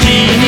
気に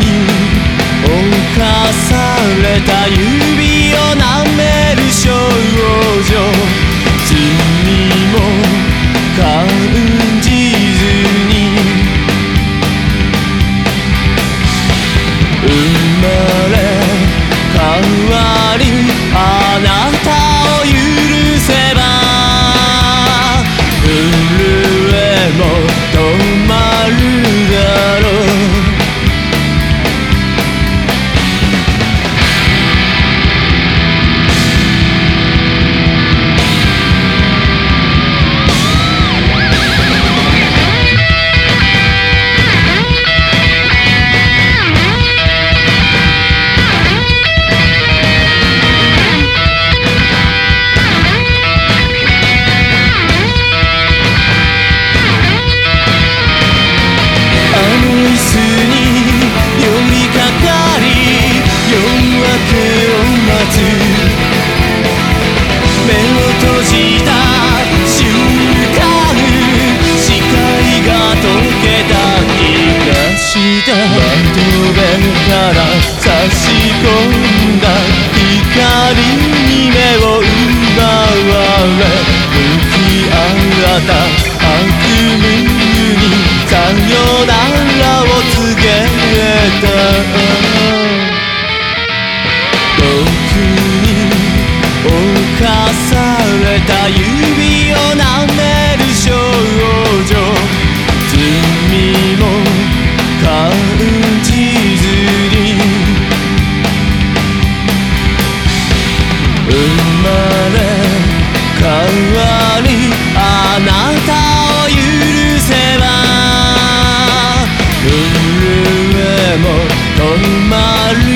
にされた指を舐める少女 Gì 生まれ変わりあなたを許せば震えも止まる